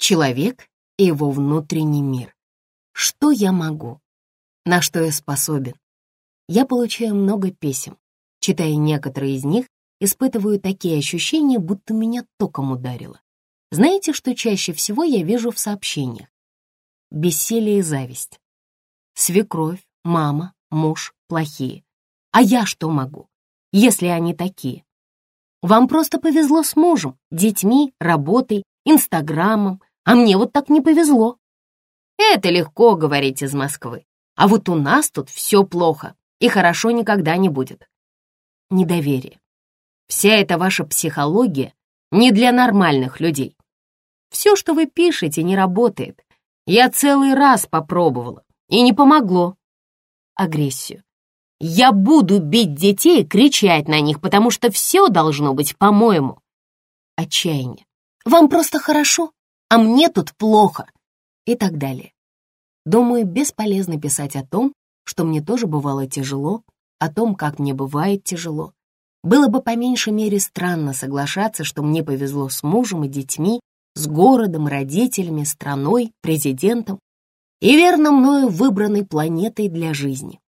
Человек и его внутренний мир. Что я могу? На что я способен? Я получаю много писем. Читая некоторые из них, испытываю такие ощущения, будто меня током ударило. Знаете, что чаще всего я вижу в сообщениях? Бессилие и зависть. Свекровь, мама, муж плохие. А я что могу, если они такие? Вам просто повезло с мужем, детьми, работой, инстаграмом, а мне вот так не повезло. Это легко говорить из Москвы. А вот у нас тут все плохо и хорошо никогда не будет. Недоверие. Вся эта ваша психология не для нормальных людей. Все, что вы пишете, не работает. Я целый раз попробовала, и не помогло. Агрессию. Я буду бить детей и кричать на них, потому что все должно быть по-моему. Отчаяние. Вам просто хорошо, а мне тут плохо. И так далее. Думаю, бесполезно писать о том, что мне тоже бывало тяжело, о том, как мне бывает тяжело. Было бы по меньшей мере странно соглашаться, что мне повезло с мужем и детьми, с городом, родителями, страной, президентом и верно мною выбранной планетой для жизни.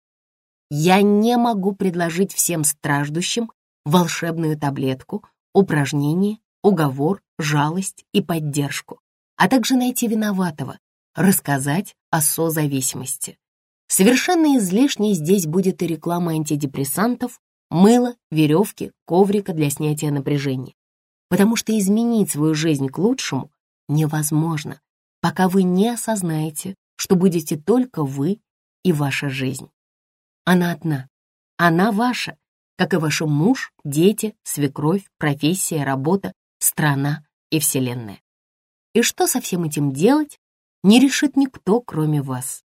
Я не могу предложить всем страждущим волшебную таблетку, упражнение, уговор, жалость и поддержку, а также найти виноватого, рассказать о созависимости. Совершенно излишней здесь будет и реклама антидепрессантов, мыла, веревки, коврика для снятия напряжения. Потому что изменить свою жизнь к лучшему невозможно, пока вы не осознаете, что будете только вы и ваша жизнь. Она одна. Она ваша, как и ваш муж, дети, свекровь, профессия, работа, страна и вселенная. И что со всем этим делать, не решит никто, кроме вас.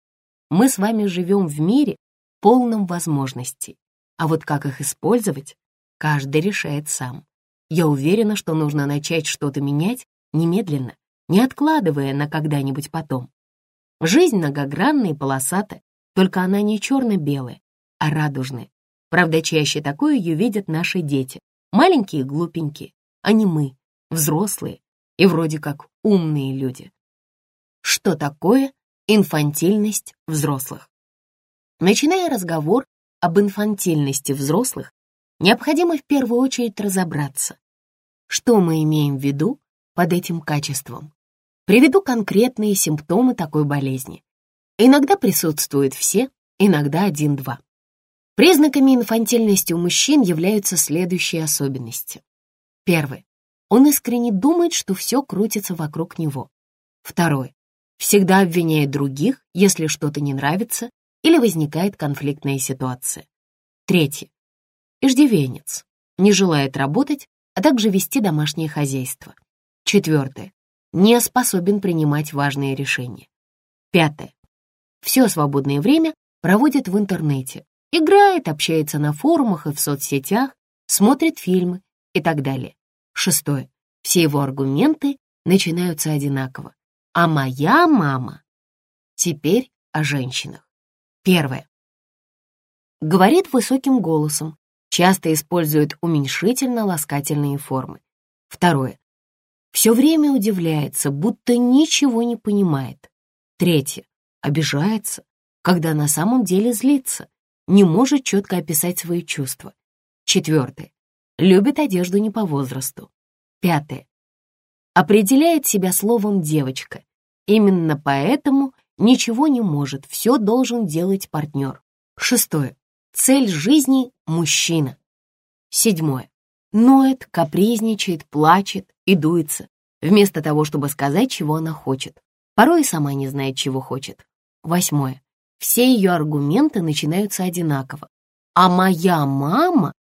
Мы с вами живем в мире, полном возможностей, а вот как их использовать, каждый решает сам. Я уверена, что нужно начать что-то менять немедленно, не откладывая на когда-нибудь потом. Жизнь многогранная и полосатая, только она не черно-белая, а радужная. Правда, чаще такое ее видят наши дети, маленькие и глупенькие, а не мы, взрослые и вроде как умные люди. Что такое инфантильность взрослых? Начиная разговор об инфантильности взрослых, необходимо в первую очередь разобраться, что мы имеем в виду под этим качеством. Приведу конкретные симптомы такой болезни. Иногда присутствуют все, иногда один-два. Признаками инфантильности у мужчин являются следующие особенности. Первое. Он искренне думает, что все крутится вокруг него. Второе. Всегда обвиняет других, если что-то не нравится или возникает конфликтная ситуация. Третье. Иждивенец. Не желает работать, а также вести домашнее хозяйство. Четвертое не способен принимать важные решения. Пятое. Все свободное время проводит в интернете, играет, общается на форумах и в соцсетях, смотрит фильмы и так далее. Шестое. Все его аргументы начинаются одинаково. А моя мама... Теперь о женщинах. Первое. Говорит высоким голосом, часто использует уменьшительно-ласкательные формы. Второе все время удивляется, будто ничего не понимает. Третье. Обижается, когда на самом деле злится, не может четко описать свои чувства. Четвертое. Любит одежду не по возрасту. Пятое. Определяет себя словом «девочка». Именно поэтому ничего не может, все должен делать партнер. Шестое. Цель жизни — мужчина. Седьмое. Ноет, капризничает, плачет и дуется, вместо того, чтобы сказать, чего она хочет. Порой сама не знает, чего хочет. Восьмое. Все ее аргументы начинаются одинаково. А моя мама...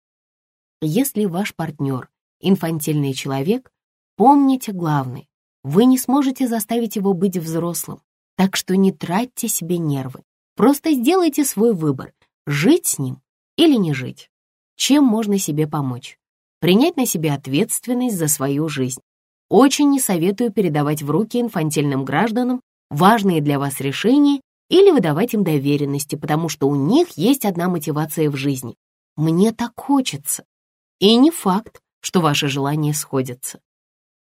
Если ваш партнер инфантильный человек, помните главное. Вы не сможете заставить его быть взрослым, так что не тратьте себе нервы. Просто сделайте свой выбор, жить с ним или не жить. Чем можно себе помочь? принять на себя ответственность за свою жизнь. Очень не советую передавать в руки инфантильным гражданам важные для вас решения или выдавать им доверенности, потому что у них есть одна мотивация в жизни. Мне так хочется. И не факт, что ваши желания сходятся.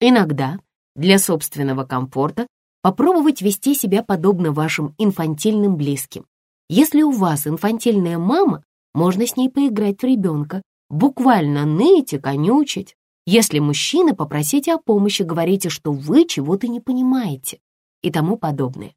Иногда для собственного комфорта попробовать вести себя подобно вашим инфантильным близким. Если у вас инфантильная мама, можно с ней поиграть в ребенка, буквально ныть и конючить. Если мужчина, попросите о помощи, говорите, что вы чего-то не понимаете и тому подобное.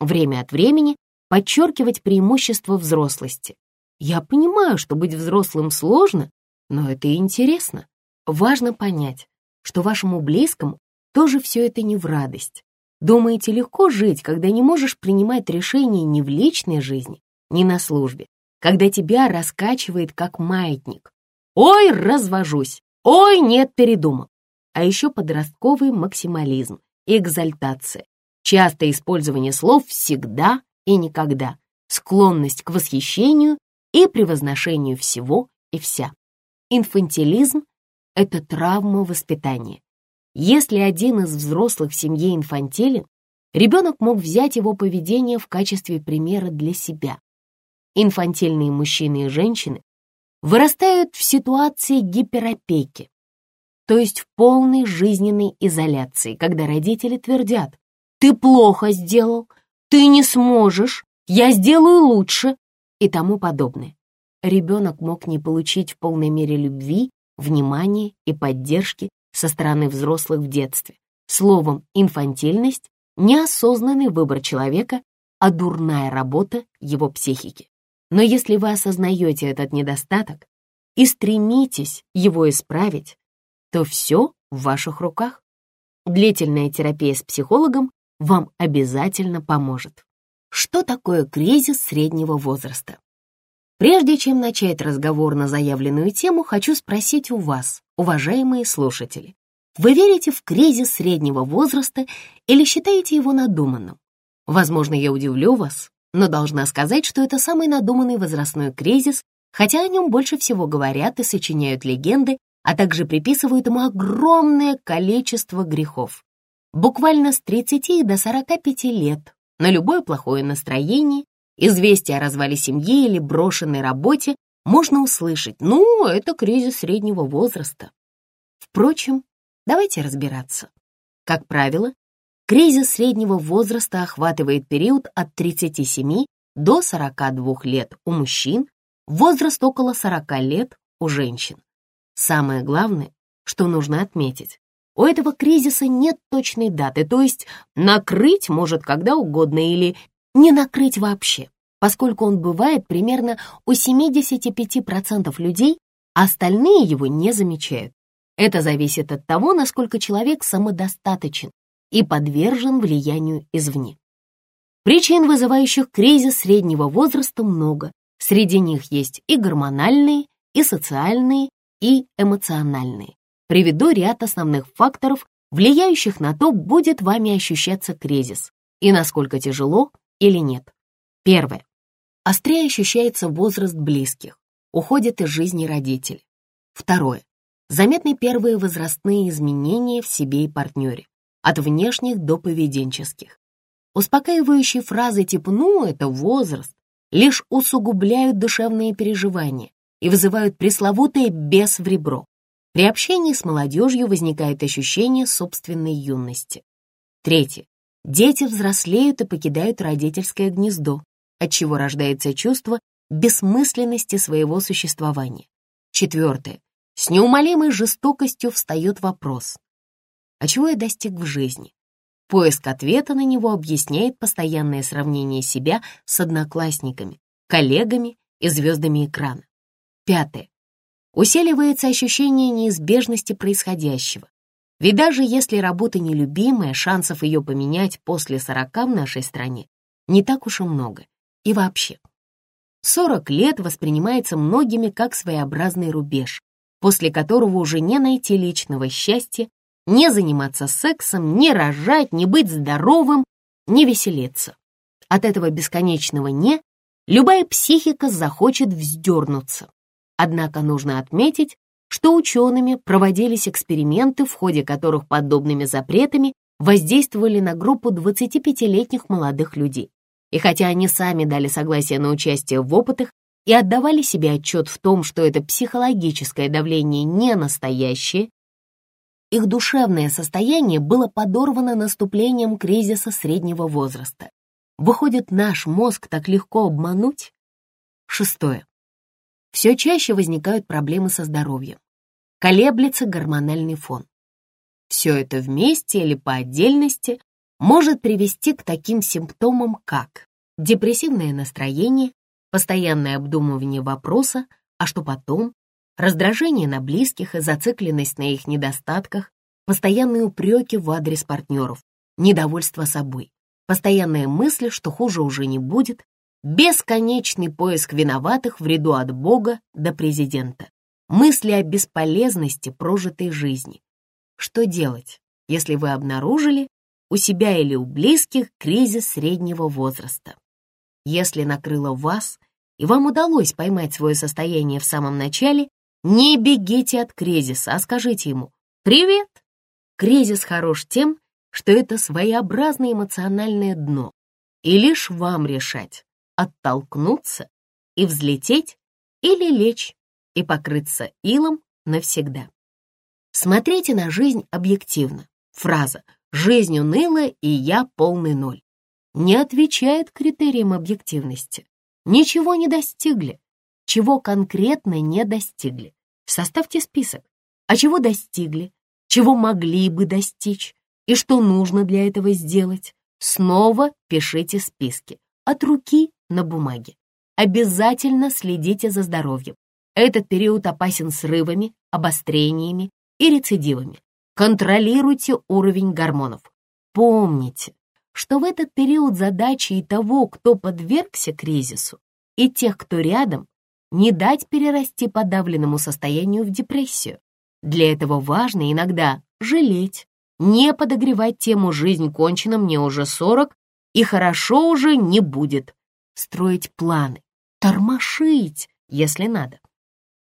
Время от времени подчеркивать преимущества взрослости. Я понимаю, что быть взрослым сложно, но это интересно. Важно понять, что вашему близкому тоже все это не в радость. Думаете, легко жить, когда не можешь принимать решения ни в личной жизни, ни на службе, когда тебя раскачивает как маятник. Ой, развожусь, ой, нет, передумал. А еще подростковый максимализм, экзальтация, частое использование слов «всегда» и «никогда», склонность к восхищению и превозношению всего и вся. Инфантилизм — это травма воспитания. Если один из взрослых в семье инфантилен, ребенок мог взять его поведение в качестве примера для себя. Инфантильные мужчины и женщины вырастают в ситуации гиперопеки, то есть в полной жизненной изоляции, когда родители твердят «ты плохо сделал», «ты не сможешь», «я сделаю лучше» и тому подобное. Ребенок мог не получить в полной мере любви, внимания и поддержки со стороны взрослых в детстве. Словом, инфантильность — неосознанный выбор человека, а дурная работа его психики. Но если вы осознаете этот недостаток и стремитесь его исправить, то все в ваших руках. Длительная терапия с психологом вам обязательно поможет. Что такое кризис среднего возраста? Прежде чем начать разговор на заявленную тему, хочу спросить у вас, уважаемые слушатели, вы верите в кризис среднего возраста или считаете его надуманным? Возможно, я удивлю вас, но должна сказать, что это самый надуманный возрастной кризис, хотя о нем больше всего говорят и сочиняют легенды, а также приписывают ему огромное количество грехов. Буквально с 30 до 45 лет на любое плохое настроение Известие о развале семьи или брошенной работе можно услышать, ну, это кризис среднего возраста. Впрочем, давайте разбираться. Как правило, кризис среднего возраста охватывает период от 37 до 42 лет у мужчин, возраст около 40 лет у женщин. Самое главное, что нужно отметить, у этого кризиса нет точной даты, то есть накрыть может когда угодно или не накрыть вообще, поскольку он бывает примерно у 75% людей, а остальные его не замечают. Это зависит от того, насколько человек самодостаточен и подвержен влиянию извне. Причин, вызывающих кризис среднего возраста, много. Среди них есть и гормональные, и социальные, и эмоциональные. Приведу ряд основных факторов, влияющих на то, будет вами ощущаться кризис и насколько тяжело или нет. Первое. Острее ощущается возраст близких, уходят из жизни родители. Второе. Заметны первые возрастные изменения в себе и партнере, от внешних до поведенческих. Успокаивающие фразы типа «ну, это возраст» лишь усугубляют душевные переживания и вызывают пресловутое «бес в ребро». При общении с молодежью возникает ощущение собственной юности. Третье. Дети взрослеют и покидают родительское гнездо, отчего рождается чувство бессмысленности своего существования. Четвертое. С неумолимой жестокостью встает вопрос. А чего я достиг в жизни? Поиск ответа на него объясняет постоянное сравнение себя с одноклассниками, коллегами и звездами экрана. Пятое. Усиливается ощущение неизбежности происходящего. Ведь даже если работа нелюбимая, шансов ее поменять после сорока в нашей стране не так уж и много. И вообще, 40 лет воспринимается многими как своеобразный рубеж, после которого уже не найти личного счастья, не заниматься сексом, не рожать, не быть здоровым, не веселиться. От этого бесконечного «не» любая психика захочет вздернуться. Однако нужно отметить, что учеными проводились эксперименты, в ходе которых подобными запретами воздействовали на группу 25-летних молодых людей. И хотя они сами дали согласие на участие в опытах и отдавали себе отчет в том, что это психологическое давление не настоящее, их душевное состояние было подорвано наступлением кризиса среднего возраста. Выходит, наш мозг так легко обмануть? Шестое. Все чаще возникают проблемы со здоровьем. Колеблется гормональный фон. Все это вместе или по отдельности может привести к таким симптомам, как депрессивное настроение, постоянное обдумывание вопроса, а что потом, раздражение на близких и зацикленность на их недостатках, постоянные упреки в адрес партнеров, недовольство собой, постоянная мысль, что хуже уже не будет, бесконечный поиск виноватых в ряду от Бога до президента, мысли о бесполезности прожитой жизни. Что делать, если вы обнаружили у себя или у близких кризис среднего возраста? Если накрыло вас, и вам удалось поймать свое состояние в самом начале, не бегите от кризиса, а скажите ему «Привет!». Кризис хорош тем, что это своеобразное эмоциональное дно, и лишь вам решать, оттолкнуться и взлететь или лечь и покрыться илом навсегда. Смотрите на жизнь объективно. Фраза «жизнь унылая и я полный ноль» не отвечает критериям объективности. Ничего не достигли, чего конкретно не достигли. Составьте список, а чего достигли, чего могли бы достичь и что нужно для этого сделать. Снова пишите списки от руки на бумаге. Обязательно следите за здоровьем. Этот период опасен срывами, обострениями и рецидивами. Контролируйте уровень гормонов. Помните, что в этот период задачи и того, кто подвергся кризису, и тех, кто рядом, не дать перерасти подавленному состоянию в депрессию. Для этого важно иногда жалеть, не подогревать тему «жизнь кончена, мне уже сорок, и хорошо уже не будет», строить планы, тормошить, если надо.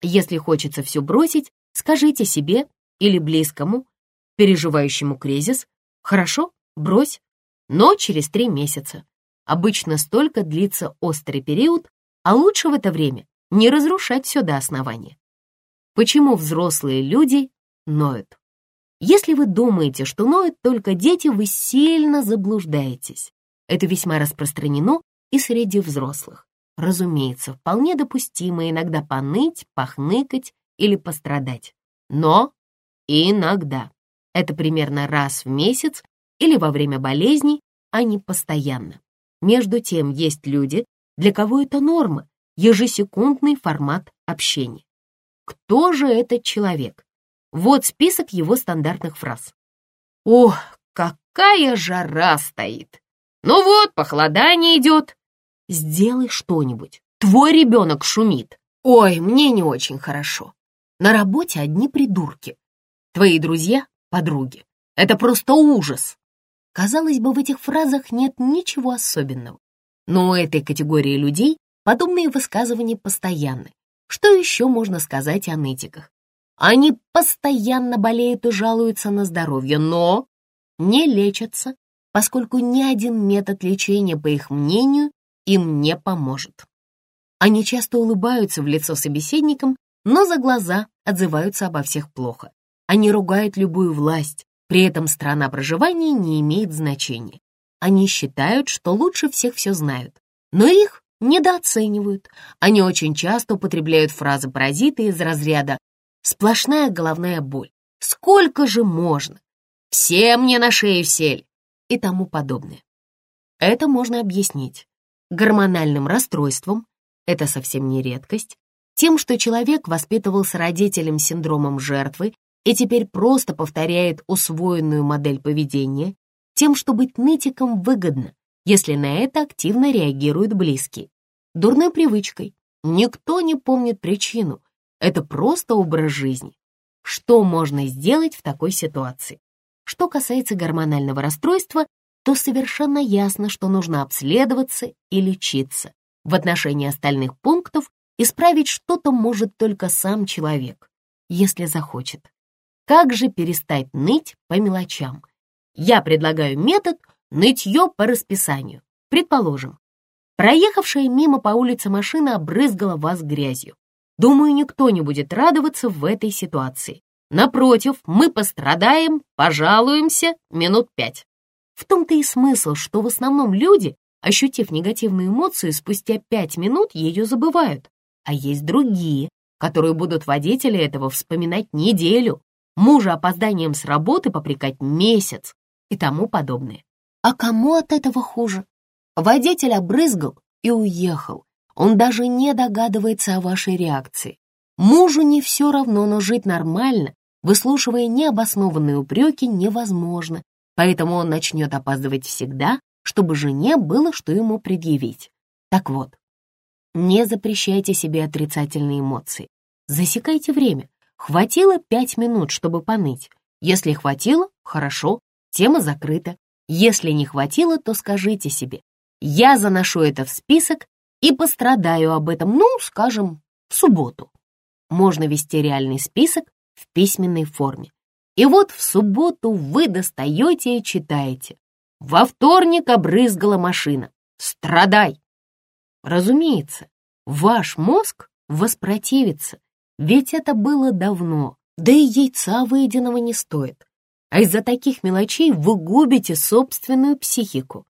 Если хочется все бросить, скажите себе или близкому, переживающему кризис, «Хорошо, брось, но через три месяца». Обычно столько длится острый период, а лучше в это время не разрушать все до основания. Почему взрослые люди ноют? Если вы думаете, что ноют только дети, вы сильно заблуждаетесь. Это весьма распространено и среди взрослых. Разумеется, вполне допустимо иногда поныть, похныкать или пострадать. Но иногда. Это примерно раз в месяц или во время болезней, а не постоянно. Между тем, есть люди, для кого это норма, ежесекундный формат общения. Кто же этот человек? Вот список его стандартных фраз. «Ох, какая жара стоит! Ну вот, похолодание идет. Сделай что-нибудь, твой ребенок шумит. Ой, мне не очень хорошо. На работе одни придурки. Твои друзья — подруги. Это просто ужас!» Казалось бы, в этих фразах нет ничего особенного. Но у этой категории людей подобные высказывания постоянны. Что еще можно сказать о нытиках? Они постоянно болеют и жалуются на здоровье, но не лечатся, поскольку ни один метод лечения, по их мнению, им не поможет. Они часто улыбаются в лицо собеседникам, но за глаза отзываются обо всех плохо. Они ругают любую власть, при этом страна проживания не имеет значения. Они считают, что лучше всех все знают, но их недооценивают. Они очень часто употребляют фразы паразиты из разряда «сплошная головная боль», «сколько же можно», «все мне на шею сель» и тому подобное. Это можно объяснить гормональным расстройством, это совсем не редкость, тем, что человек воспитывался родителем с синдромом жертвы и теперь просто повторяет усвоенную модель поведения, тем, что быть нытиком выгодно, если на это активно реагируют близкие. Дурной привычкой. Никто не помнит причину. Это просто образ жизни. Что можно сделать в такой ситуации? Что касается гормонального расстройства, то совершенно ясно, что нужно обследоваться и лечиться. В отношении остальных пунктов исправить что-то может только сам человек, если захочет. Как же перестать ныть по мелочам? Я предлагаю метод нытье по расписанию. Предположим, проехавшая мимо по улице машина обрызгала вас грязью. Думаю, никто не будет радоваться в этой ситуации. Напротив, мы пострадаем, пожалуемся минут пять. В том-то и смысл, что в основном люди, ощутив негативную эмоцию, спустя пять минут ее забывают. А есть другие, которые будут водители этого вспоминать неделю, мужа опозданием с работы попрекать месяц и тому подобное. А кому от этого хуже? Водитель обрызгал и уехал. Он даже не догадывается о вашей реакции. Мужу не все равно, но жить нормально, выслушивая необоснованные упреки, невозможно, поэтому он начнет опаздывать всегда, чтобы жене было что ему предъявить. Так вот, не запрещайте себе отрицательные эмоции. Засекайте время. Хватило пять минут, чтобы поныть. Если хватило, хорошо, тема закрыта. Если не хватило, то скажите себе, я заношу это в список и пострадаю об этом, ну, скажем, в субботу. Можно вести реальный список в письменной форме. И вот в субботу вы достаете и читаете. Во вторник обрызгала машина. Страдай! Разумеется, ваш мозг воспротивится, ведь это было давно, да и яйца выеденного не стоит. А из-за таких мелочей вы губите собственную психику.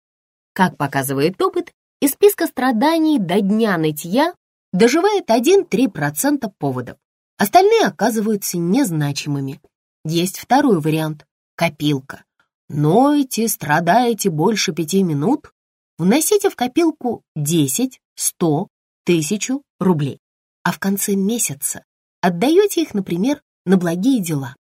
Как показывает опыт, из списка страданий до дня нытья доживает 1-3% поводов. Остальные оказываются незначимыми. Есть второй вариант — копилка. Ноете, страдаете больше пяти минут, вносите в копилку 10, 100, 1000 рублей, а в конце месяца отдаете их, например, на благие дела.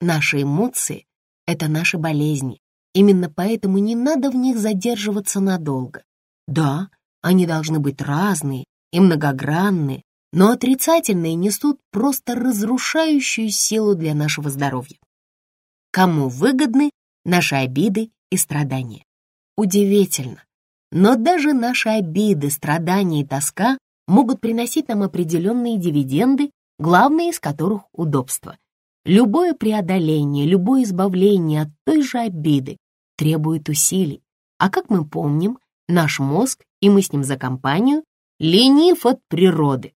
Наши эмоции — это наши болезни, именно поэтому не надо в них задерживаться надолго. Да, они должны быть разные и многогранные, но отрицательные несут просто разрушающую силу для нашего здоровья. Кому выгодны наши обиды и страдания? Удивительно, но даже наши обиды, страдания и тоска могут приносить нам определенные дивиденды, главные из которых — удобство. Любое преодоление, любое избавление от той же обиды требует усилий. А как мы помним, наш мозг, и мы с ним за компанию, ленив от природы.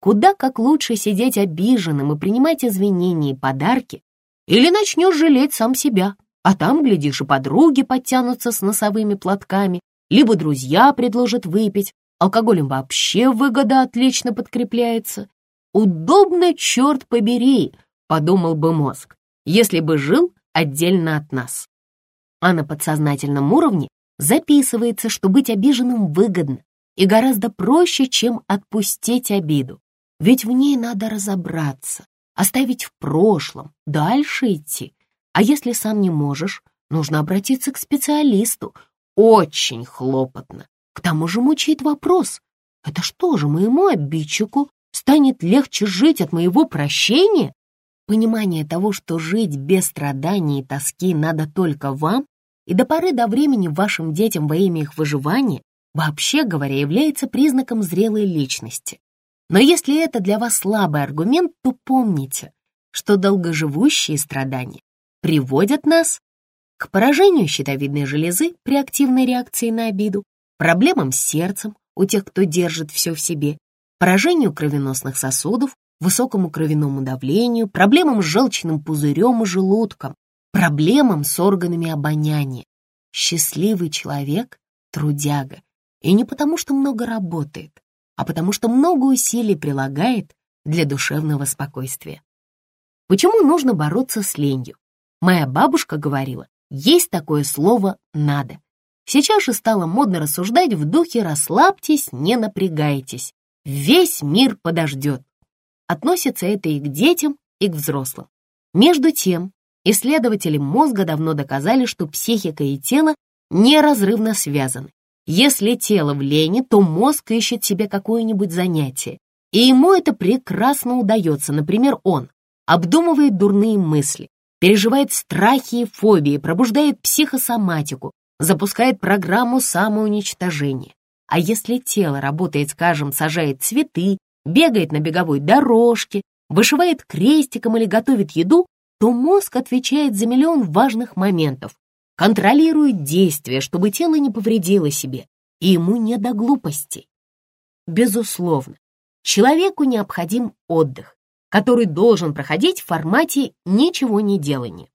Куда как лучше сидеть обиженным и принимать извинения и подарки, или начнешь жалеть сам себя, а там, глядишь, и подруги подтянутся с носовыми платками, либо друзья предложат выпить, алкоголем вообще выгода отлично подкрепляется. Удобно, черт побери, подумал бы мозг, если бы жил отдельно от нас. А на подсознательном уровне записывается, что быть обиженным выгодно и гораздо проще, чем отпустить обиду. Ведь в ней надо разобраться, оставить в прошлом, дальше идти. А если сам не можешь, нужно обратиться к специалисту. Очень хлопотно. К тому же мучает вопрос, это что же моему обидчику станет легче жить от моего прощения? Понимание того, что жить без страданий и тоски надо только вам, и до поры до времени вашим детям во имя их выживания, вообще говоря, является признаком зрелой личности. Но если это для вас слабый аргумент, то помните, что долгоживущие страдания приводят нас к поражению щитовидной железы при активной реакции на обиду, проблемам с сердцем у тех, кто держит все в себе, поражению кровеносных сосудов, высокому кровяному давлению, проблемам с желчным пузырем и желудком, проблемам с органами обоняния. Счастливый человек — трудяга, и не потому, что много работает, а потому что много усилий прилагает для душевного спокойствия. Почему нужно бороться с ленью? Моя бабушка говорила, есть такое слово «надо». Сейчас же стало модно рассуждать в духе «расслабьтесь, не напрягайтесь, весь мир подождет». Относится это и к детям, и к взрослым. Между тем, исследователи мозга давно доказали, что психика и тело неразрывно связаны. Если тело в лени, то мозг ищет себе какое-нибудь занятие. И ему это прекрасно удается. Например, он обдумывает дурные мысли, переживает страхи и фобии, пробуждает психосоматику, запускает программу самоуничтожения. А если тело работает, скажем, сажает цветы, бегает на беговой дорожке, вышивает крестиком или готовит еду, то мозг отвечает за миллион важных моментов, контролирует действия, чтобы тело не повредило себе, и ему не до глупостей. Безусловно, человеку необходим отдых, который должен проходить в формате ничего не делания.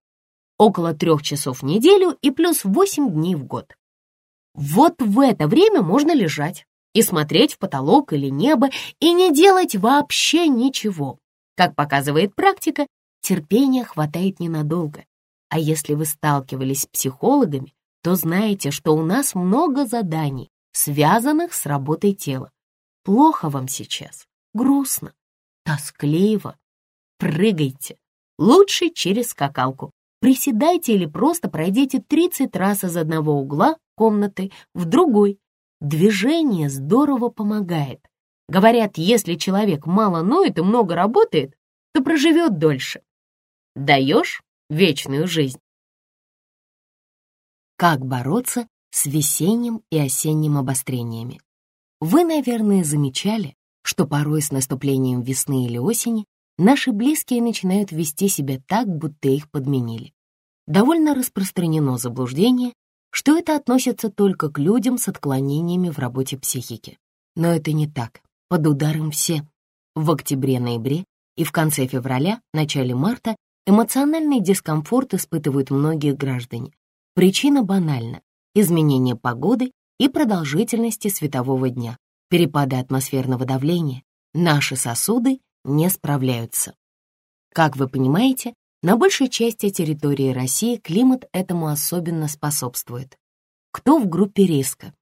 Около трех часов в неделю и плюс 8 дней в год. Вот в это время можно лежать и смотреть в потолок или небо и не делать вообще ничего. Как показывает практика, терпения хватает ненадолго. А если вы сталкивались с психологами, то знаете, что у нас много заданий, связанных с работой тела. Плохо вам сейчас, грустно, тоскливо. Прыгайте, лучше через скакалку. Приседайте или просто пройдите 30 раз из одного угла комнаты в другой. Движение здорово помогает. Говорят, если человек мало ноет и много работает, то проживет дольше. Даешь вечную жизнь. Как бороться с весенним и осенним обострениями? Вы, наверное, замечали, что порой с наступлением весны или осени наши близкие начинают вести себя так, будто их подменили. Довольно распространено заблуждение, что это относится только к людям с отклонениями в работе психики. Но это не так. Под ударом все. В октябре-ноябре и в конце февраля, начале марта эмоциональный дискомфорт испытывают многие граждане. Причина банальна — изменение погоды и продолжительности светового дня, перепады атмосферного давления. Наши сосуды не справляются. Как вы понимаете, на большей части территории России климат этому особенно способствует. Кто в группе риска?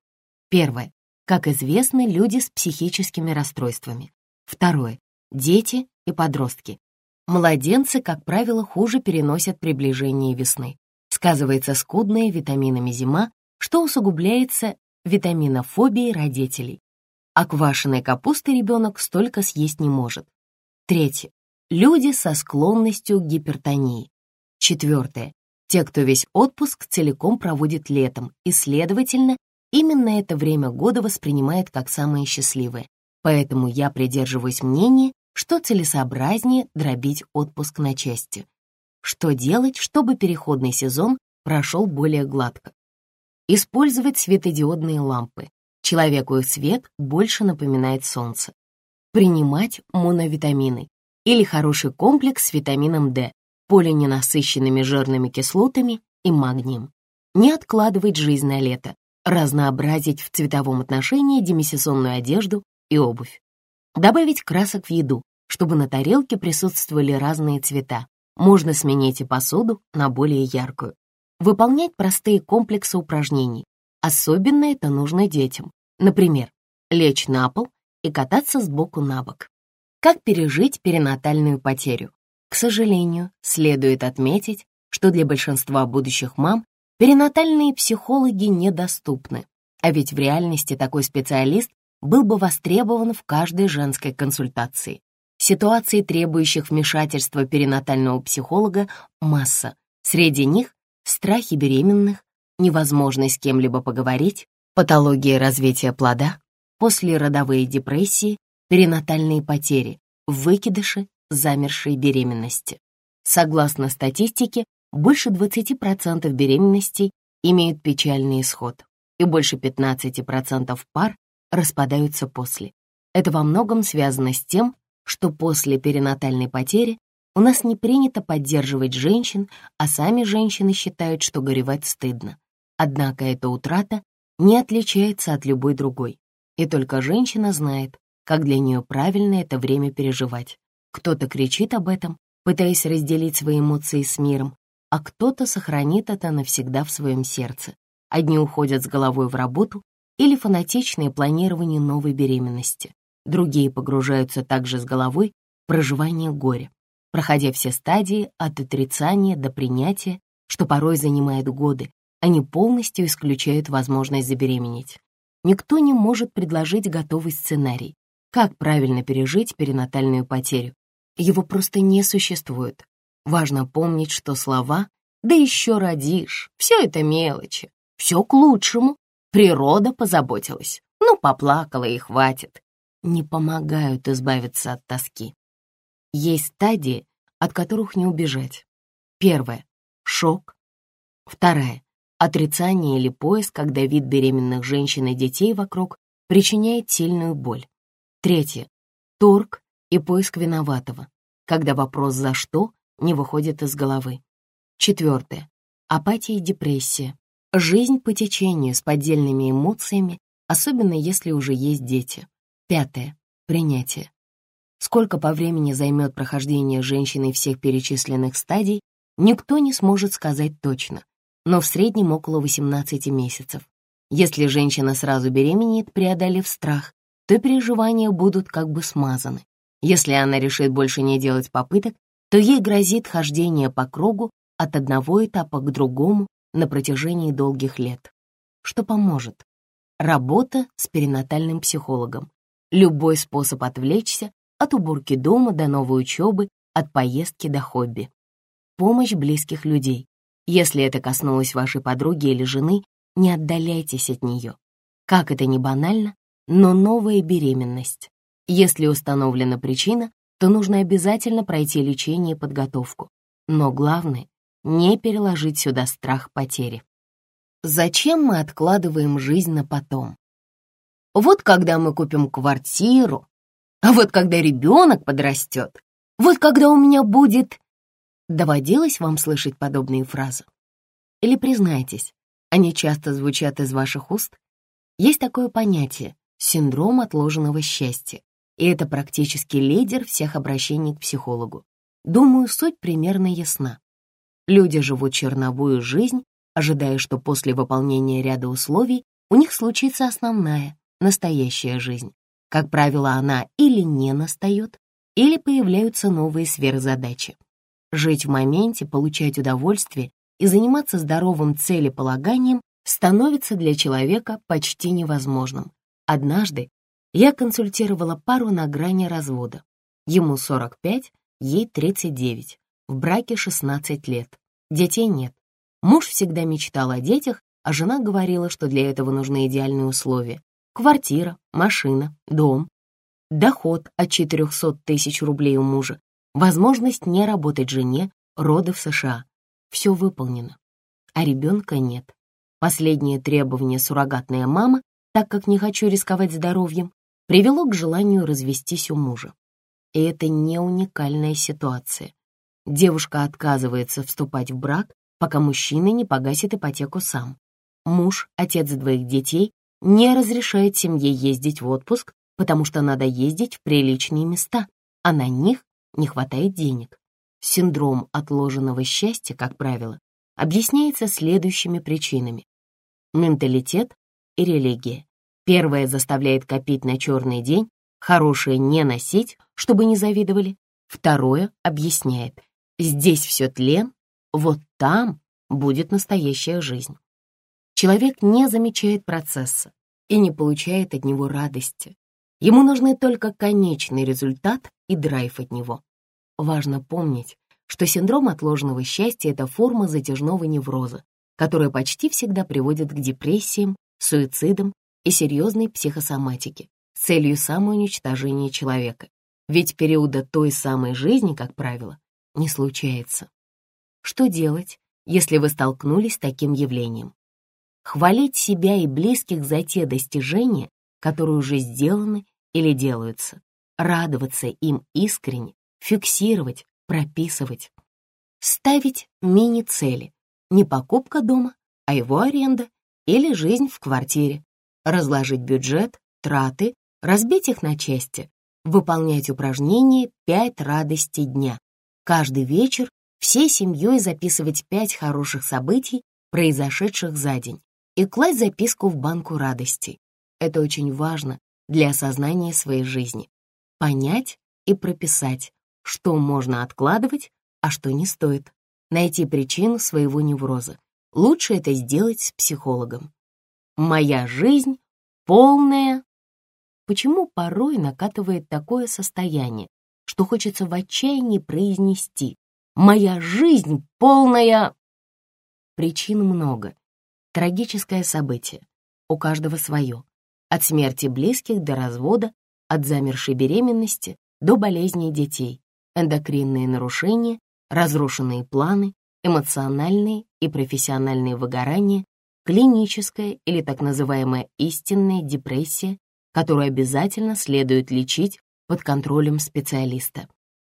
Первое. Как известно, люди с психическими расстройствами. Второе. Дети и подростки. Младенцы, как правило, хуже переносят приближение весны. Сказывается скудная витаминами зима, что усугубляется витаминофобией родителей. А квашеной капусты ребенок столько съесть не может. Третье. Люди со склонностью к гипертонии. Четвертое. Те, кто весь отпуск целиком проводит летом, и, следовательно, именно это время года воспринимает как самое счастливое. Поэтому я придерживаюсь мнения, что целесообразнее дробить отпуск на части. Что делать, чтобы переходный сезон прошел более гладко? Использовать светодиодные лампы. Человеку их свет больше напоминает солнце. Принимать моновитамины или хороший комплекс с витамином D, полиненасыщенными жирными кислотами и магнием. Не откладывать жизнь на лето, разнообразить в цветовом отношении демисезонную одежду и обувь. Добавить красок в еду, чтобы на тарелке присутствовали разные цвета. Можно сменить и посуду на более яркую. Выполнять простые комплексы упражнений. Особенно это нужно детям. Например, лечь на пол и кататься сбоку на бок. Как пережить перинатальную потерю? К сожалению, следует отметить, что для большинства будущих мам перинатальные психологи недоступны. А ведь в реальности такой специалист был бы востребован в каждой женской консультации. Ситуаций, требующих вмешательства перинатального психолога, масса. Среди них страхи беременных, невозможность с кем-либо поговорить, патология развития плода, послеродовые депрессии, перинатальные потери, выкидыши, замершие беременности. Согласно статистике, больше 20% беременностей имеют печальный исход, и больше 15% пар распадаются после. Это во многом связано с тем, что после перинатальной потери у нас не принято поддерживать женщин, а сами женщины считают, что горевать стыдно. Однако эта утрата не отличается от любой другой, и только женщина знает, как для нее правильно это время переживать. Кто-то кричит об этом, пытаясь разделить свои эмоции с миром, а кто-то сохранит это навсегда в своем сердце. Одни уходят с головой в работу, или фанатичное планирование новой беременности. Другие погружаются также с головой в проживание горя, проходя все стадии от отрицания до принятия, что порой занимает годы, они полностью исключают возможность забеременеть. Никто не может предложить готовый сценарий, как правильно пережить перинатальную потерю. Его просто не существует. Важно помнить, что слова «да еще родишь», все это мелочи, все к лучшему, Природа позаботилась. Ну, поплакала и хватит. Не помогают избавиться от тоски. Есть стадии, от которых не убежать. Первая — шок. Вторая — отрицание или поиск, когда вид беременных женщин и детей вокруг причиняет сильную боль. Третье — торг и поиск виноватого. когда вопрос «за что» не выходит из головы. Четвертое. Апатия и депрессия. Жизнь по течению с поддельными эмоциями, особенно если уже есть дети. Пятое. Принятие. Сколько по времени займет прохождение женщиной всех перечисленных стадий, никто не сможет сказать точно, но в среднем около 18 месяцев. Если женщина сразу беременеет, преодолев страх, то переживания будут как бы смазаны. Если она решит больше не делать попыток, то ей грозит хождение по кругу от одного этапа к другому на протяжении долгих лет. Что поможет? Работа с перинатальным психологом. Любой способ отвлечься от уборки дома до новой учебы, от поездки до хобби. Помощь близких людей. Если это коснулось вашей подруги или жены, не отдаляйтесь от нее. Как это не банально, но новая беременность. Если установлена причина, то нужно обязательно пройти лечение и подготовку. Но главное — не переложить сюда страх потери. Зачем мы откладываем жизнь на потом? Вот когда мы купим квартиру, а вот когда ребенок подрастет, вот когда у меня будет... Доводилось вам слышать подобные фразы? Или признайтесь, они часто звучат из ваших уст? Есть такое понятие — синдром отложенного счастья и это практически лидер всех обращений к психологу. Думаю, суть примерно ясна. Люди живут черновую жизнь, ожидая, что после выполнения ряда условий у них случится основная, настоящая жизнь. Как правило, она или не настает, или появляются новые сверхзадачи. Жить в моменте, получать удовольствие и заниматься здоровым целеполаганием становится для человека почти невозможным. Однажды я консультировала пару на грани развода. Ему 45, ей 39, в браке 16 лет. Детей нет. Муж всегда мечтал о детях, а жена говорила, что для этого нужны идеальные условия. Квартира, машина, дом, доход от 400 тысяч рублей у мужа, возможность не работать жене, роды в США. Все выполнено. А ребенка нет. Последнее требование суррогатная мама, так как не хочу рисковать здоровьем, привело к желанию развестись у мужа. И это не уникальная ситуация. Девушка отказывается вступать в брак, пока мужчина не погасит ипотеку сам. Муж, отец двоих детей, не разрешает семье ездить в отпуск, потому что надо ездить в приличные места, а на них не хватает денег. Синдром отложенного счастья, как правило, объясняется следующими причинами. Менталитет и религия. Первое заставляет копить на черный день, хорошее не носить, чтобы не завидовали. Второе объясняет, здесь все тлен, вот там будет настоящая жизнь. Человек не замечает процесса и не получает от него радости. Ему нужны только конечный результат и драйв от него. Важно помнить, что синдром отложенного счастья — это форма затяжного невроза, которая почти всегда приводит к депрессиям, суицидам и серьезной психосоматики с целью самоуничтожения человека. Ведь периода той самой жизни, как правило, не случается. Что делать, если вы столкнулись с таким явлением? Хвалить себя и близких за те достижения, которые уже сделаны или делаются, радоваться им искренне, фиксировать, прописывать. Ставить мини-цели, не покупка дома, а его аренда или жизнь в квартире, разложить бюджет, траты, разбить их на части, выполнять упражнения «Пять радостей дня». Каждый вечер всей семьей записывать пять хороших событий, произошедших за день, и класть записку в банку радостей. Это очень важно для осознания своей жизни. Понять и прописать, что можно откладывать, а что не стоит. Найти причину своего невроза. Лучше это сделать с психологом. Моя жизнь полная. Почему порой накатывает такое состояние, что хочется в отчаянии произнести «Моя жизнь полная...» Причин много. Трагическое событие. У каждого свое. От смерти близких до развода, от замершей беременности до болезней детей, эндокринные нарушения, разрушенные планы, эмоциональные и профессиональные выгорания, клиническая или так называемая истинная депрессия, которую обязательно следует лечить под контролем специалиста.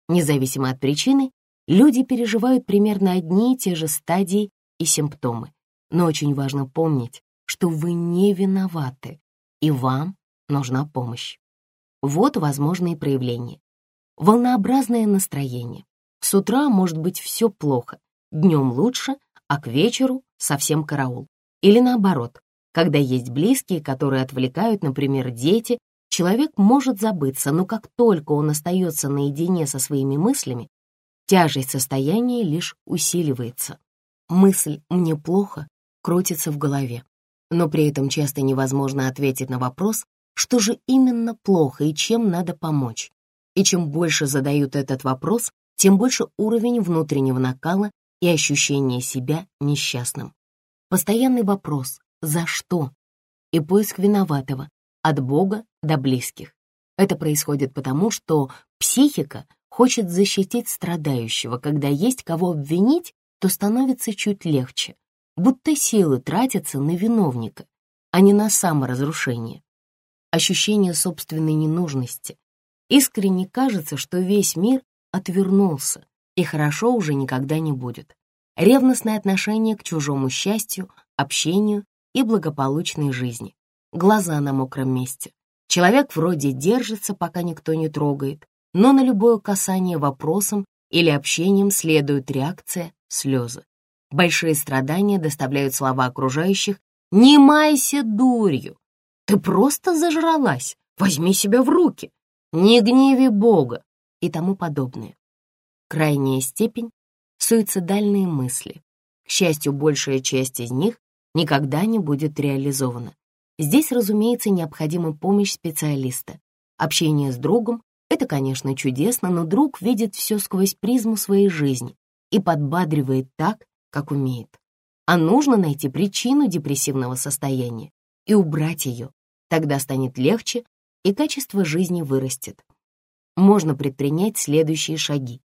Независимо от причины, люди переживают примерно одни и те же стадии и симптомы. Но очень важно помнить, что вы не виноваты, и вам нужна помощь. Вот возможные проявления. Волнообразное настроение. С утра может быть все плохо, днем лучше, а к вечеру совсем караул. Или наоборот, когда есть близкие, которые отвлекают, например, дети, человек может забыться, но как только он остается наедине со своими мыслями, тяжесть состояния лишь усиливается. Мысль «мне плохо» крутится в голове, но при этом часто невозможно ответить на вопрос, что же именно плохо и чем надо помочь. И чем больше задают этот вопрос, тем больше уровень внутреннего накала и ощущение себя несчастным. Постоянный вопрос «за что?» и поиск виноватого от Бога до близких. Это происходит потому, что психика хочет защитить страдающего. Когда есть кого обвинить, то становится чуть легче, будто силы тратятся на виновника, а не на саморазрушение. Ощущение собственной ненужности. Искренне кажется, что весь мир отвернулся, и хорошо уже никогда не будет. Ревностное отношение к чужому счастью, общению и благополучной жизни. Глаза на мокром месте. Человек вроде держится, пока никто не трогает, но на любое касание вопросом или общением следует реакция, слезы. Большие страдания доставляют слова окружающих «Не майся дурью! Ты просто зажралась! Возьми себя в руки! Не гневи Бога!» и тому подобное. Крайняя степень — суицидальные мысли. К счастью, большая часть из них никогда не будет реализована. Здесь, разумеется, необходима помощь специалиста. Общение с другом — это, конечно, чудесно, но друг видит все сквозь призму своей жизни и подбадривает так, как умеет. А нужно найти причину депрессивного состояния и убрать ее. Тогда станет легче, и качество жизни вырастет. Можно предпринять следующие шаги.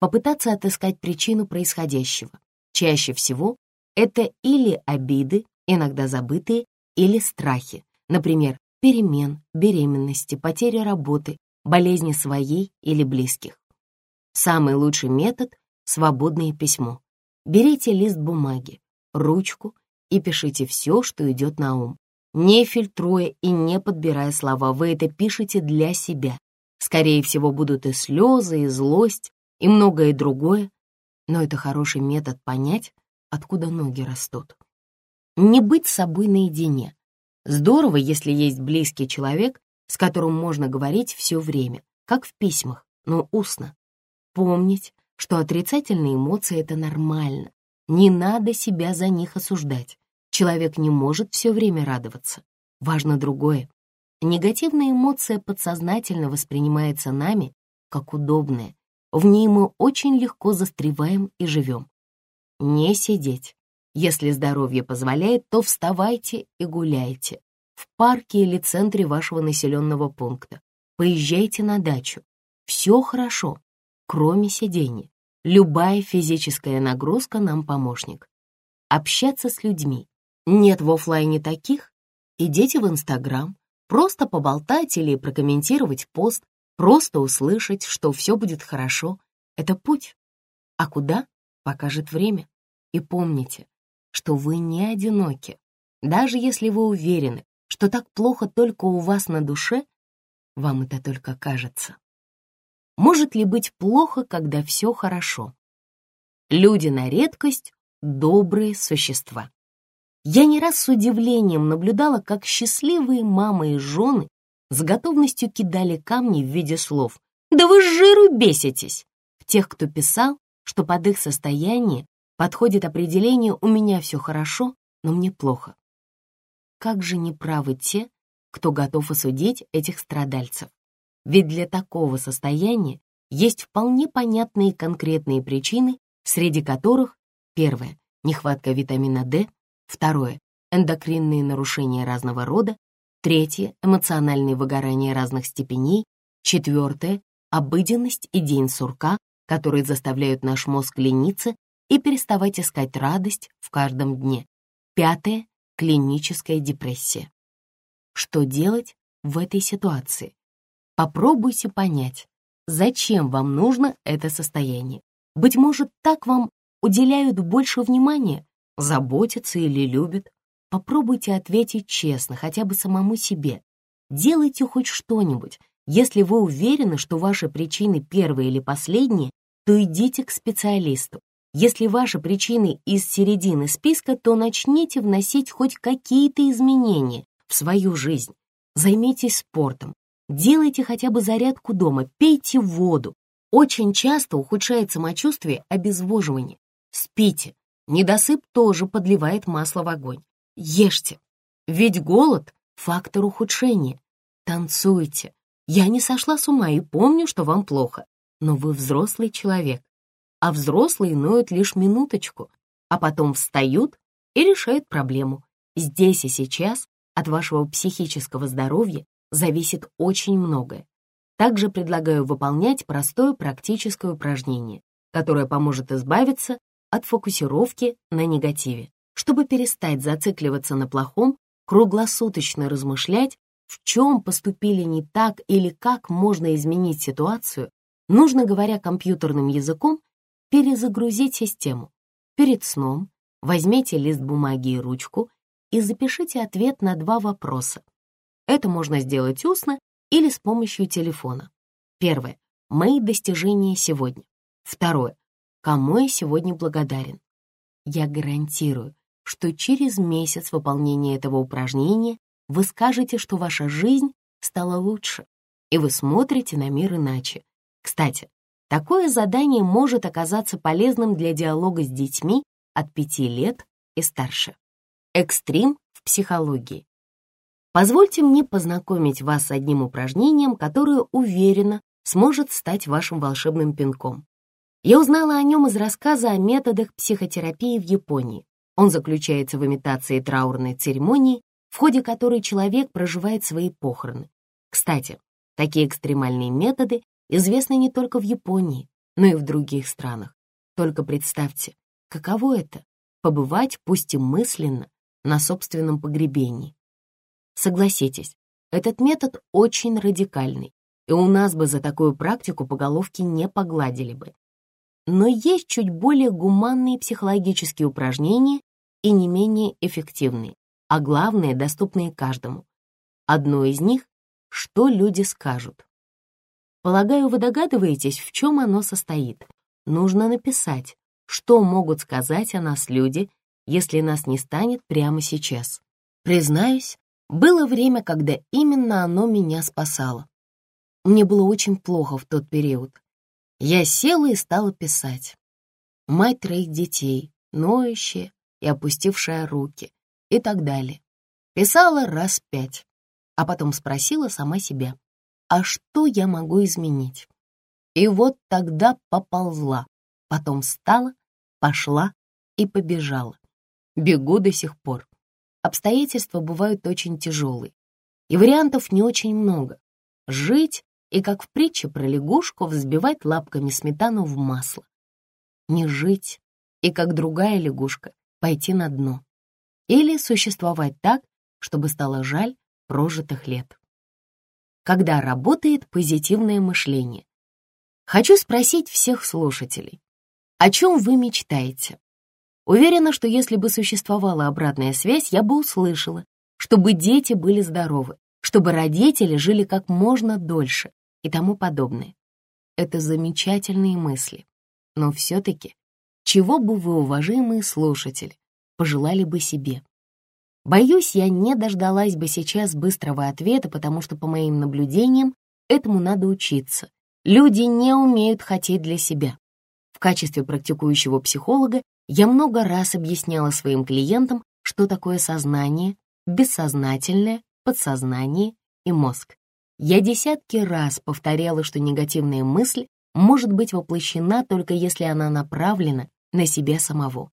Попытаться отыскать причину происходящего. Чаще всего это или обиды, иногда забытые, или страхи, например, перемен, беременности, потери работы, болезни своей или близких. Самый лучший метод — свободное письмо. Берите лист бумаги, ручку и пишите все, что идет на ум. Не фильтруя и не подбирая слова, вы это пишете для себя. Скорее всего, будут и слезы, и злость, и многое другое, но это хороший метод понять, откуда ноги растут. Не быть собой наедине. Здорово, если есть близкий человек, с которым можно говорить все время, как в письмах, но устно. Помнить, что отрицательные эмоции — это нормально. Не надо себя за них осуждать. Человек не может все время радоваться. Важно другое. Негативная эмоция подсознательно воспринимается нами как удобная. В ней мы очень легко застреваем и живем. Не сидеть. Если здоровье позволяет, то вставайте и гуляйте. В парке или центре вашего населенного пункта. Поезжайте на дачу. Все хорошо кроме сидения. Любая физическая нагрузка нам помощник. Общаться с людьми. Нет в офлайне таких? Идите в Инстаграм, просто поболтать или прокомментировать пост, просто услышать, что все будет хорошо. Это путь. А куда, покажет время. И помните, что вы не одиноки. Даже если вы уверены, что так плохо только у вас на душе, вам это только кажется. Может ли быть плохо, когда все хорошо? Люди на редкость — добрые существа. Я не раз с удивлением наблюдала, как счастливые мамы и жены с готовностью кидали камни в виде слов «Да вы с жиру беситесь!» В тех, кто писал, что под их состояние подходит определение «у меня все хорошо, но мне плохо». Как же неправы те, кто готов осудить этих страдальцев. Ведь для такого состояния есть вполне понятные конкретные причины, среди которых первое — нехватка витамина D, второе — эндокринные нарушения разного рода, третье — эмоциональные выгорания разных степеней, четвертое — обыденность и день сурка, которые заставляют наш мозг лениться и переставать искать радость в каждом дне. Пятое — клиническая депрессия. Что делать в этой ситуации? Попробуйте понять, зачем вам нужно это состояние. Быть может, так вам уделяют больше внимания, заботятся или любят. Попробуйте ответить честно, хотя бы самому себе. Делайте хоть что-нибудь. Если вы уверены, что ваши причины первые или последние, то идите к специалисту. Если ваши причины из середины списка, то начните вносить хоть какие-то изменения в свою жизнь. Займитесь спортом, делайте хотя бы зарядку дома, пейте воду. Очень часто ухудшает самочувствие обезвоживание. Спите. Недосып тоже подливает масло в огонь. Ешьте. Ведь голод — фактор ухудшения. Танцуйте. Я не сошла с ума и помню, что вам плохо. Но вы взрослый человек а взрослые ноют лишь минуточку, а потом встают и решают проблему. Здесь и сейчас от вашего психического здоровья зависит очень многое. Также предлагаю выполнять простое практическое упражнение, которое поможет избавиться от фокусировки на негативе. Чтобы перестать зацикливаться на плохом, круглосуточно размышлять, в чем поступили не так или как можно изменить ситуацию, нужно, говоря компьютерным языком, перезагрузить систему. Перед сном возьмите лист бумаги и ручку и запишите ответ на два вопроса. Это можно сделать устно или с помощью телефона. Первое. Мои достижения сегодня. Второе. Кому я сегодня благодарен? Я гарантирую, что через месяц выполнения этого упражнения вы скажете, что ваша жизнь стала лучше, и вы смотрите на мир иначе. Кстати, Такое задание может оказаться полезным для диалога с детьми от 5 лет и старше. Экстрим в психологии. Позвольте мне познакомить вас с одним упражнением, которое, уверенно, сможет стать вашим волшебным пинком. Я узнала о нем из рассказа о методах психотерапии в Японии. Он заключается в имитации траурной церемонии, в ходе которой человек проживает свои похороны. Кстати, такие экстремальные методы известны не только в Японии, но и в других странах. Только представьте, каково это — побывать, пусть и мысленно, на собственном погребении. Согласитесь, этот метод очень радикальный, и у нас бы за такую практику по головке не погладили бы. Но есть чуть более гуманные психологические упражнения и не менее эффективные, а главное, доступные каждому. Одно из них — что люди скажут. Полагаю, вы догадываетесь, в чем оно состоит. Нужно написать, что могут сказать о нас люди, если нас не станет прямо сейчас. Признаюсь, было время, когда именно оно меня спасало. Мне было очень плохо в тот период. Я села и стала писать. Мать троих детей, ноющая и опустившая руки и так далее. Писала раз пять, а потом спросила сама себя, а что я могу изменить? И вот тогда поползла, потом встала, пошла и побежала. Бегу до сих пор. Обстоятельства бывают очень тяжелые, и вариантов не очень много. Жить и, как в притче про лягушку, взбивать лапками сметану в масло. Не жить и, как другая лягушка, пойти на дно. Или существовать так, чтобы стало жаль прожитых лет когда работает позитивное мышление. Хочу спросить всех слушателей, о чем вы мечтаете? Уверена, что если бы существовала обратная связь, я бы услышала, чтобы дети были здоровы, чтобы родители жили как можно дольше и тому подобное. Это замечательные мысли. Но все-таки, чего бы вы, уважаемые слушатели, пожелали бы себе? Боюсь, я не дождалась бы сейчас быстрого ответа, потому что, по моим наблюдениям, этому надо учиться. Люди не умеют хотеть для себя. В качестве практикующего психолога я много раз объясняла своим клиентам, что такое сознание, бессознательное, подсознание и мозг. Я десятки раз повторяла, что негативная мысль может быть воплощена только если она направлена на себя самого,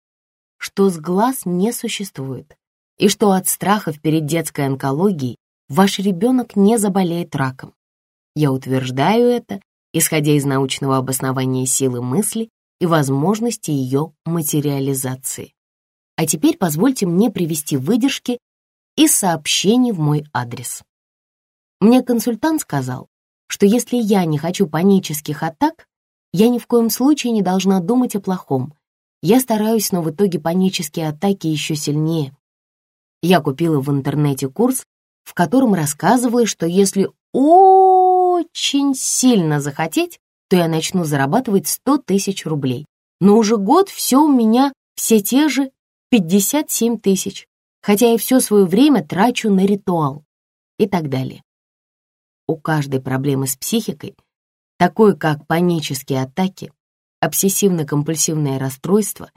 что с глаз не существует, и что от страхов перед детской онкологией ваш ребенок не заболеет раком. Я утверждаю это, исходя из научного обоснования силы мысли и возможности ее материализации. А теперь позвольте мне привести выдержки из сообщений в мой адрес. Мне консультант сказал, что если я не хочу панических атак, я ни в коем случае не должна думать о плохом. Я стараюсь, но в итоге панические атаки еще сильнее. Я купила в интернете курс, в котором рассказывалось, что если очень сильно захотеть, то я начну зарабатывать 100 тысяч рублей. Но уже год все у меня все те же 57 тысяч, хотя я все свое время трачу на ритуал и так далее. У каждой проблемы с психикой, такой как панические атаки, обсессивно-компульсивное расстройство,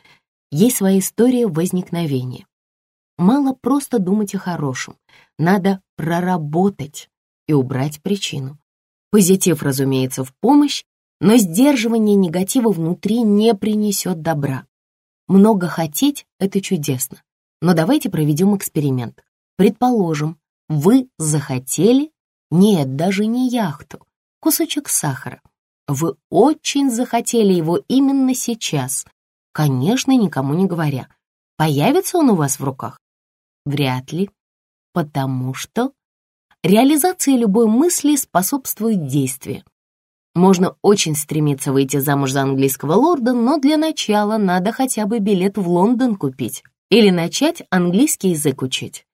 есть своя история возникновения. Мало просто думать о хорошем, надо проработать и убрать причину. Позитив, разумеется, в помощь, но сдерживание негатива внутри не принесет добра. Много хотеть — это чудесно. Но давайте проведем эксперимент. Предположим, вы захотели, нет, даже не яхту, кусочек сахара. Вы очень захотели его именно сейчас, конечно, никому не говоря. Появится он у вас в руках? Вряд ли, потому что реализации любой мысли способствует действию. Можно очень стремиться выйти замуж за английского лорда, но для начала надо хотя бы билет в Лондон купить или начать английский язык учить.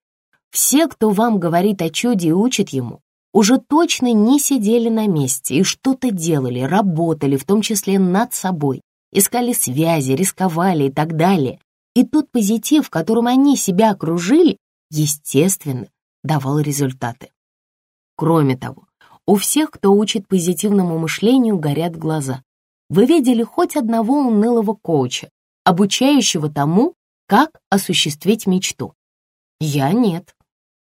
Все, кто вам говорит о чуде и учит ему, уже точно не сидели на месте и что-то делали, работали, в том числе над собой, искали связи, рисковали и так далее. И тот позитив, которым они себя окружили, естественно, давал результаты. Кроме того, у всех, кто учит позитивному мышлению, горят глаза. Вы видели хоть одного унылого коуча, обучающего тому, как осуществить мечту? Я нет.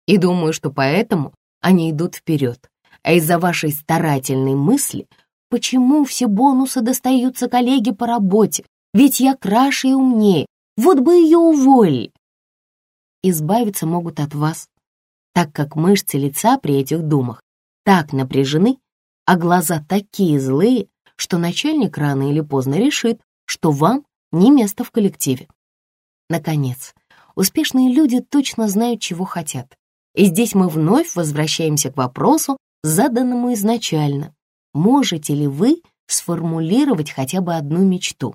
И думаю, что поэтому они идут вперед. А из-за вашей старательной мысли, почему все бонусы достаются коллеге по работе? Ведь я краше и умнее. Вот бы ее уволили. Избавиться могут от вас, так как мышцы лица при этих думах так напряжены, а глаза такие злые, что начальник рано или поздно решит, что вам не место в коллективе. Наконец, успешные люди точно знают, чего хотят. И здесь мы вновь возвращаемся к вопросу, заданному изначально. Можете ли вы сформулировать хотя бы одну мечту?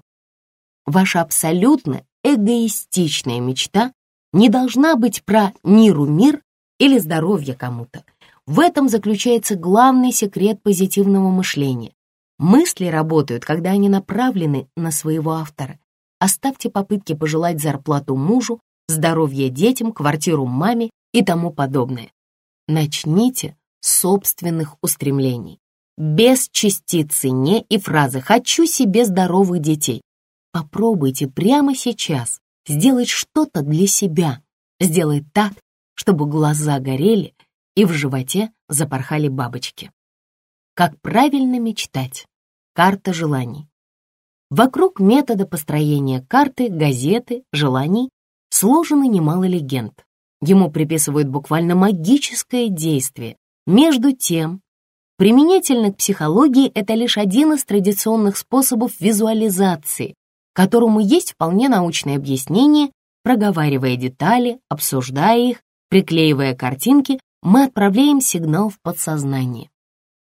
Ваша абсолютно эгоистичная мечта не должна быть про миру мир или здоровье кому-то. В этом заключается главный секрет позитивного мышления. Мысли работают, когда они направлены на своего автора. Оставьте попытки пожелать зарплату мужу, здоровье детям, квартиру маме и тому подобное. Начните с собственных устремлений. Без частицы «не» и фразы «хочу себе здоровых детей». Попробуйте прямо сейчас сделать что-то для себя. Сделать так, чтобы глаза горели, и в животе запорхали бабочки. Как правильно мечтать? Карта желаний. Вокруг метода построения карты, газеты, желаний сложено немало легенд. Ему приписывают буквально магическое действие. Между тем, применительно к психологии это лишь один из традиционных способов визуализации, которому есть вполне научное объяснение, проговаривая детали, обсуждая их, приклеивая картинки мы отправляем сигнал в подсознание.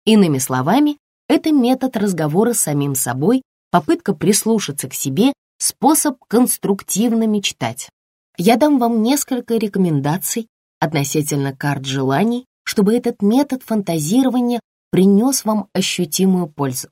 Иными словами, это метод разговора с самим собой, попытка прислушаться к себе, способ конструктивно мечтать. Я дам вам несколько рекомендаций относительно карт желаний, чтобы этот метод фантазирования принес вам ощутимую пользу.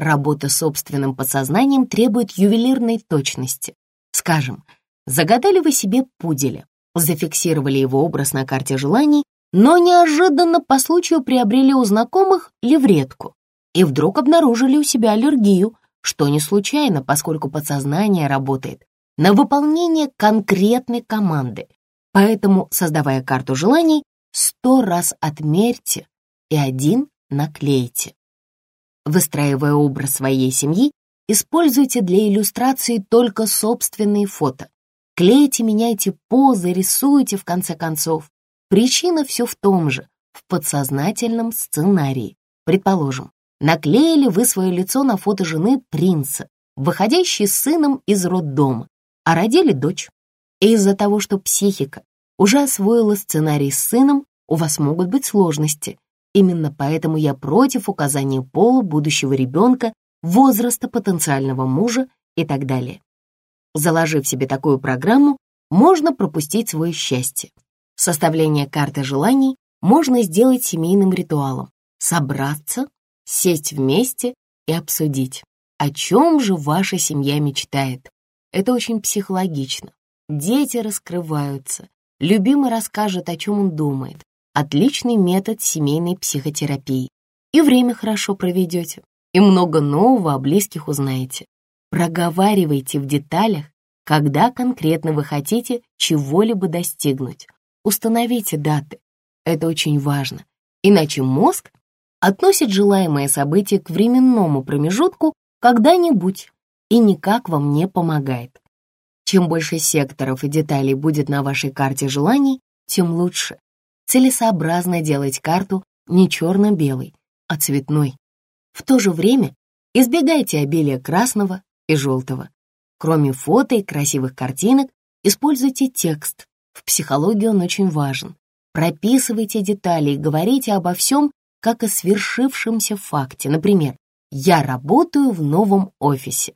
Работа собственным подсознанием требует ювелирной точности. Скажем, загадали вы себе пуделя, зафиксировали его образ на карте желаний, но неожиданно по случаю приобрели у знакомых левретку и вдруг обнаружили у себя аллергию, что не случайно, поскольку подсознание работает на выполнение конкретной команды. Поэтому, создавая карту желаний, сто раз отмерьте и один наклейте. Выстраивая образ своей семьи, используйте для иллюстрации только собственные фото. Клейте, меняйте позы, рисуйте в конце концов. Причина все в том же, в подсознательном сценарии. Предположим, наклеили вы свое лицо на фото жены принца, выходящей с сыном из роддома, а родили дочь. Из-за того, что психика уже освоила сценарий с сыном, у вас могут быть сложности. Именно поэтому я против указания пола будущего ребенка, возраста потенциального мужа и так далее. Заложив себе такую программу, можно пропустить свое счастье. Составление карты желаний можно сделать семейным ритуалом. Собраться, сесть вместе и обсудить, о чем же ваша семья мечтает. Это очень психологично. Дети раскрываются, любимый расскажет, о чем он думает. Отличный метод семейной психотерапии. И время хорошо проведете, и много нового о близких узнаете. Проговаривайте в деталях, когда конкретно вы хотите чего-либо достигнуть. Установите даты. Это очень важно. Иначе мозг относит желаемое событие к временному промежутку когда-нибудь и никак вам не помогает. Чем больше секторов и деталей будет на вашей карте желаний, тем лучше. Целесообразно делать карту не черно-белой, а цветной. В то же время избегайте обилия красного и желтого. Кроме фото и красивых картинок, используйте текст. В психологии он очень важен. Прописывайте детали и говорите обо всем, как о свершившемся факте. Например, «Я работаю в новом офисе».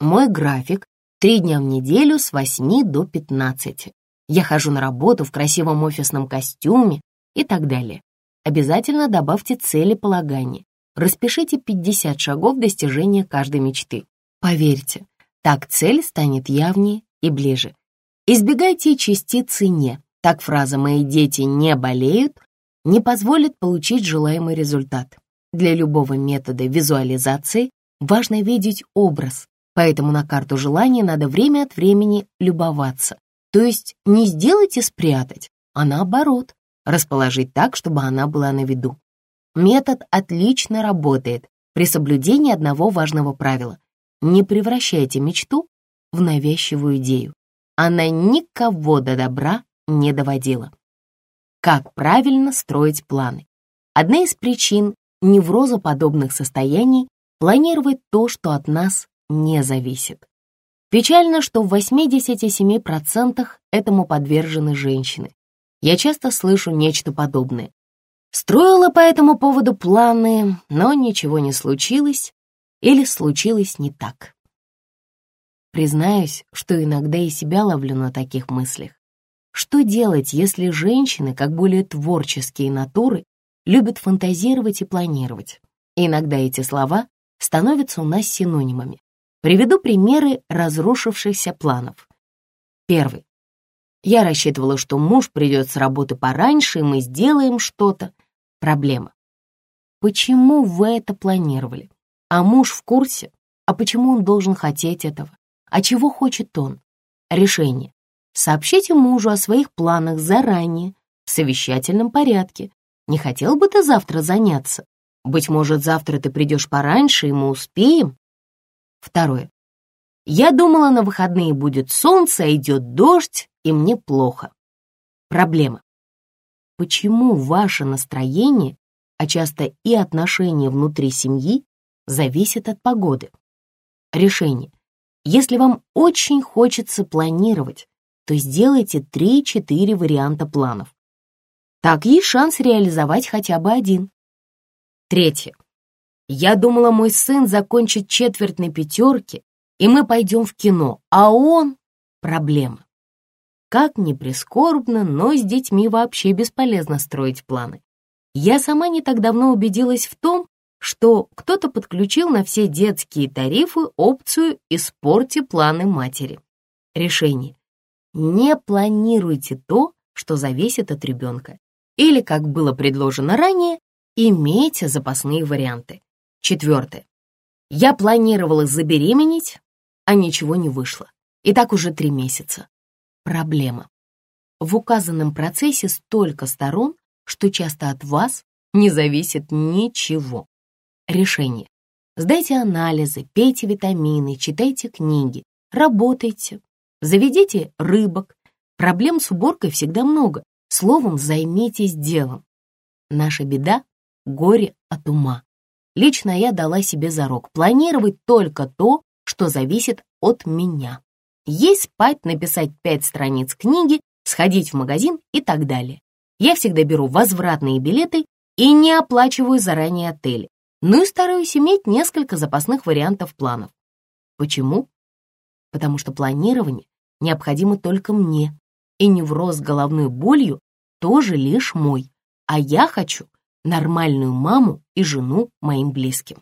Мой график — три дня в неделю с 8 до 15. Я хожу на работу в красивом офисном костюме и так далее. Обязательно добавьте целеполагание. Распишите 50 шагов достижения каждой мечты. Поверьте, так цель станет явнее и ближе. Избегайте частицы «не». Так фраза «мои дети не болеют» не позволит получить желаемый результат. Для любого метода визуализации важно видеть образ, поэтому на карту желания надо время от времени любоваться. То есть не сделать и спрятать, а наоборот, расположить так, чтобы она была на виду. Метод отлично работает при соблюдении одного важного правила. Не превращайте мечту в навязчивую идею. Она никого до добра не доводила. Как правильно строить планы? Одна из причин неврозоподобных состояний — планировать то, что от нас не зависит. Печально, что в 87% этому подвержены женщины. Я часто слышу нечто подобное. Строила по этому поводу планы, но ничего не случилось, или случилось не так. Признаюсь, что иногда и себя ловлю на таких мыслях. Что делать, если женщины, как более творческие натуры, любят фантазировать и планировать? иногда эти слова становятся у нас синонимами. Приведу примеры разрушившихся планов. Первый. Я рассчитывала, что муж придет с работы пораньше, и мы сделаем что-то. Проблема. Почему вы это планировали? А муж в курсе? А почему он должен хотеть этого? А чего хочет он? Решение. Сообщите мужу о своих планах заранее, в совещательном порядке. Не хотел бы ты завтра заняться? Быть может, завтра ты придешь пораньше, и мы успеем? Второе. Я думала, на выходные будет солнце, а идет дождь, и мне плохо. Проблема. Почему ваше настроение, а часто и отношения внутри семьи, зависит от погоды. Решение. Если вам очень хочется планировать, то сделайте 3-4 варианта планов. Так есть шанс реализовать хотя бы один. Третье. Я думала, мой сын закончит четверть на пятерке, и мы пойдем в кино, а он — проблема. Как ни прискорбно, но с детьми вообще бесполезно строить планы. Я сама не так давно убедилась в том, что кто-то подключил на все детские тарифы опцию «Испорти планы матери». Решение. Не планируйте то, что зависит от ребенка. Или, как было предложено ранее, имейте запасные варианты. Четвертое. Я планировала забеременеть, а ничего не вышло. И так уже три месяца. Проблема. В указанном процессе столько сторон, что часто от вас не зависит ничего. Решение. Сдайте анализы, пейте витамины, читайте книги, работайте, заведите рыбок. Проблем с уборкой всегда много. Словом, займитесь делом. Наша беда — горе от ума. Лично я дала себе зарок планировать только то, что зависит от меня. Есть спать, написать пять страниц книги, сходить в магазин и так далее. Я всегда беру возвратные билеты и не оплачиваю заранее отели, ну и стараюсь иметь несколько запасных вариантов планов. Почему? Потому что планирование необходимо только мне, и невроз головной болью тоже лишь мой, а я хочу нормальную маму и жену моим близким.